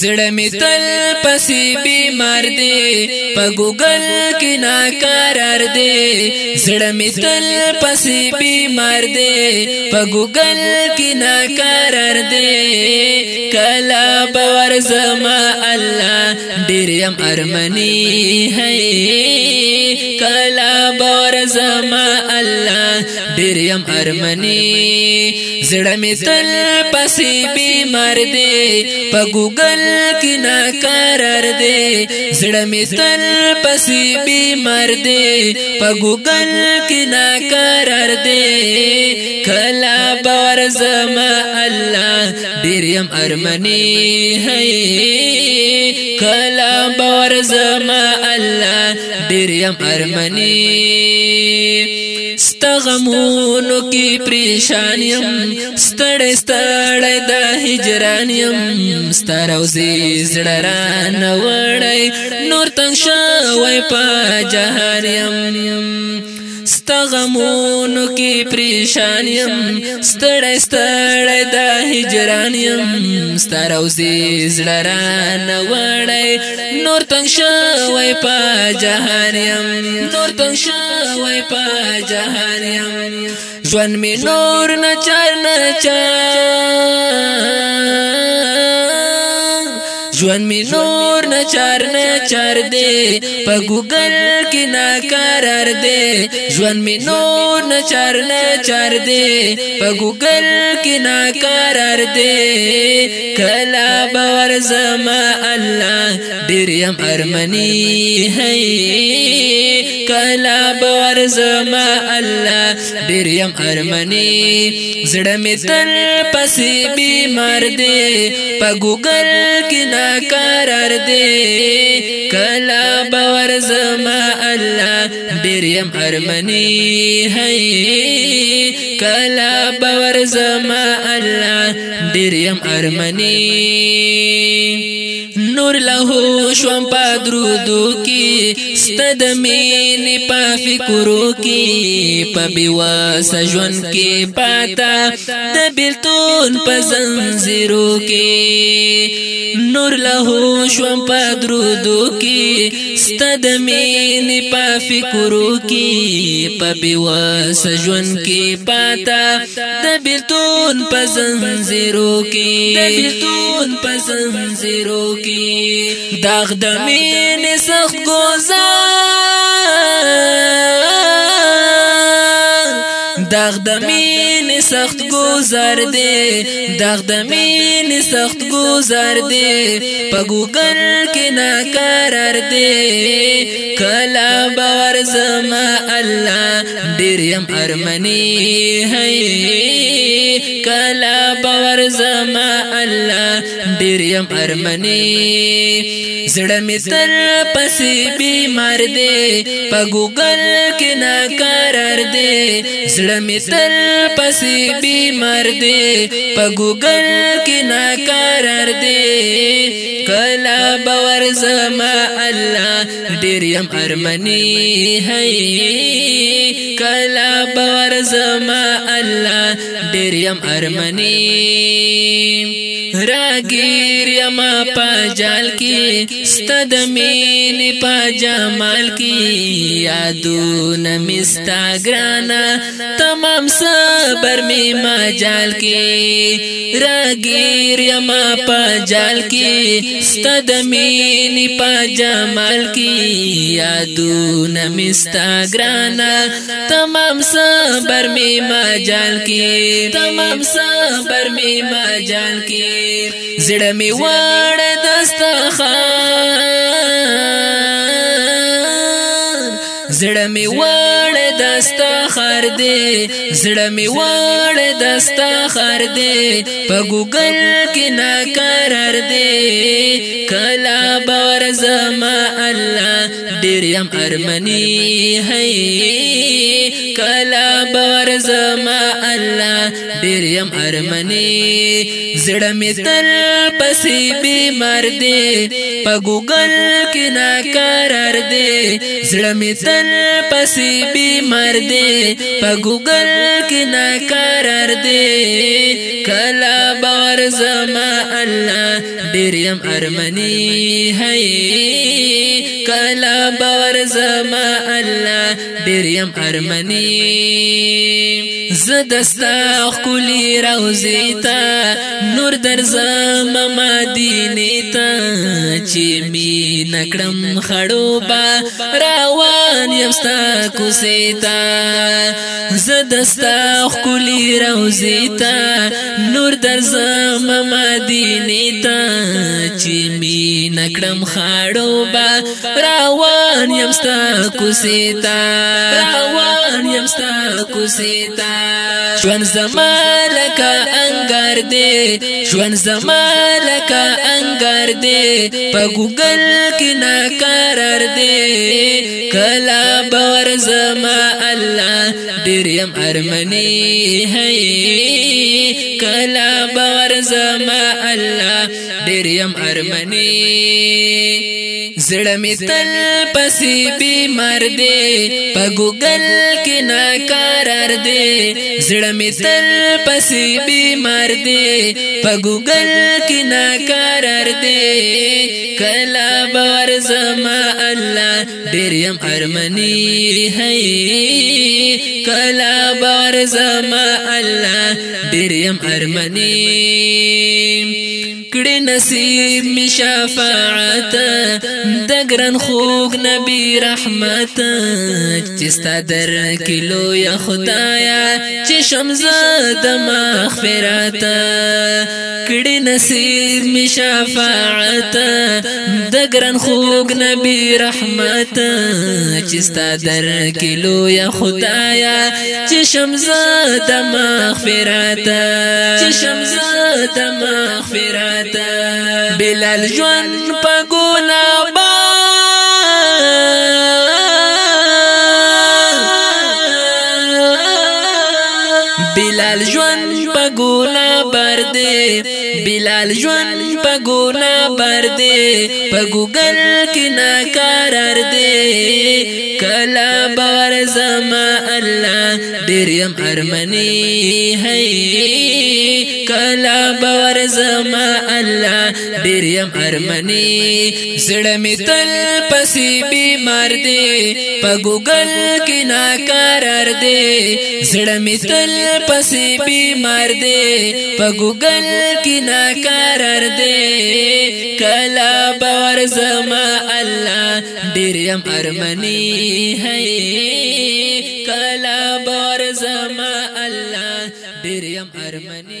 زړه می تل پسې بیمار دی په ګوګل کې نا قرار دی زړه می تل پسې بیمار دی په ګوګل کې نا قرار دی کلا باور زما الله ډېر يم ارمني هي کلا باور زما الله ډیر يم ارمني زړه می تل پسې بیمار دی په ګوګل کې نا قرار دی زړه می تل پسې بیمار دی په ګوګل کې نا قرار دی کلا باور زما الله ډیر يم ارمني هي کلا باور زما الله ډیر يم ارمني ستغمونو کې پریشان يم ستړې ستړې د هجران يم ستارو زی زړران وړې نور تنگ شوي په جهان يم ستغمونو کې پریشان يم ستړی ستړی د هجران يم ستروزي زړران وړی نور تنگ شوی په جهان يم نور تنگ شوی په جهان يم ژوند می نور نه چر نه چر ژوند می نور نه چار نه چار دی په ګوګل کې نا قرار دی ژوند می نور نه چار نه چار دی په ګوګل کې نا قرار دی کلا باور زما الله ډیر يم ارمني هي کلا باور زما الله ډیر يم ارمني زړه می تل پسې بیمار دی په ګوګل کې نا ناقرار دی کلا باور زما الله ډیر يم ارمنی هي کلا باور زما الله ډیر يم ارمنی نور له شوم پادرودو کې ستد مين په فکرو کې په بیواس ژوند کې پاتا د بیلتون په زنجیرو کې نور له شوم پادرودو کې ستد مين په فکرو کې په بیواس ژوند کې پاتا د بیلتون په زنجیرو کې د بیلتون په زنجیرو کې داغ د مینې سخت گذار دغ د مين سخت گذر دي دغ د مين سخت گذر دي په ګوګل کې نه قرار دي کلا باور زما الله ډېر يم ارمني هي کلا باور زما الله ډېر يم ارمني زړه می تر پسې بیمار دي په ګوګل کې نه قرار دي زړه می تل پسې بیمار دی په ګوګل کې نا قرار دی کلا باور زما الله ډیر يم ارمني هي کلا باور زما الله ډیر يم ارمني راګیر یما پجال کی ستد مین پجامال کی یادونه مستا ګرانا تمام صبر می مجال کی راګیر یما پجال کی ستد مین پجامال کی یادونه مستا ګرانا تمام صبر می مجال کی تمام صبر می مجال کی زړه می وړ دستخان زړه می وړ دستا خر دی زړه می وړ دستا خر دی په ګوګل کې نا قرار دی کلا باور زما الله ډیر يم ارمني هي کلا باور زما الله ډیر يم ارمني زړه می تل پسې بیمار دی په ګوګل کې نا قرار دی زړه می تل پسې بیمار مر دے پا گوگل کی ناکارر دے کلا باور زما اللہ ڈیریم ارمنی ہے کلا باور زما اللہ ڈیریم ارمنی زدستا خلی روزی تا نور در زما مدینی تا چی می نکڑم خڑو با راوان روان یمستا کوسیتا زدستا خلی روزیتا نور درزم مدینه تا چې می نکړم خاړو با روان یمستا کوسیتا روان یمستا کوسیتا ژوند زمالکه انګار دی ژوند زما لکه انګار دی په ګوګل کې ناقرار دی کلا باور زما الله ډیر يم ارمني هي کلا باور زما الله ډیر يم ارمني زړه می تل پسې بیمار دی په ګوګل کې نه قرار دی زړه می تل پسې بیمار دی په ګوګل کې نه قرار دی کلا باور زما الله ډیر يم ارمني هي کلا باور زما الله ډیر يم ارمني کړي نصیب می شفاعت د ګران خوګ نبی رحمت چې ستادر کلو یا خدایا چې شمز د مغفرت کړي نصیب می شفاعت د ګران خوګ نبی رحمت چې ستادر کلو یا خدایا چې شمز د مغفرت چې شمز د مغفرت جنت بلال جون په ګنا با بلال جون په ګنا بر دې بلال جون په ګنا بر دې په ګوګل کې نه قرار دې کلا بار زما الله ډیر يم ارمني هي کلا باور زما الله ډیر يم ارمني زړه می تل پسې بیمار دی په ګوګل کې نا قرار دی زړه می تل پسې بیمار دی په ګوګل کې نا قرار دی کلا باور زما الله ډیر يم ارمني هي کلا باور زما الله ډیر يم ارمني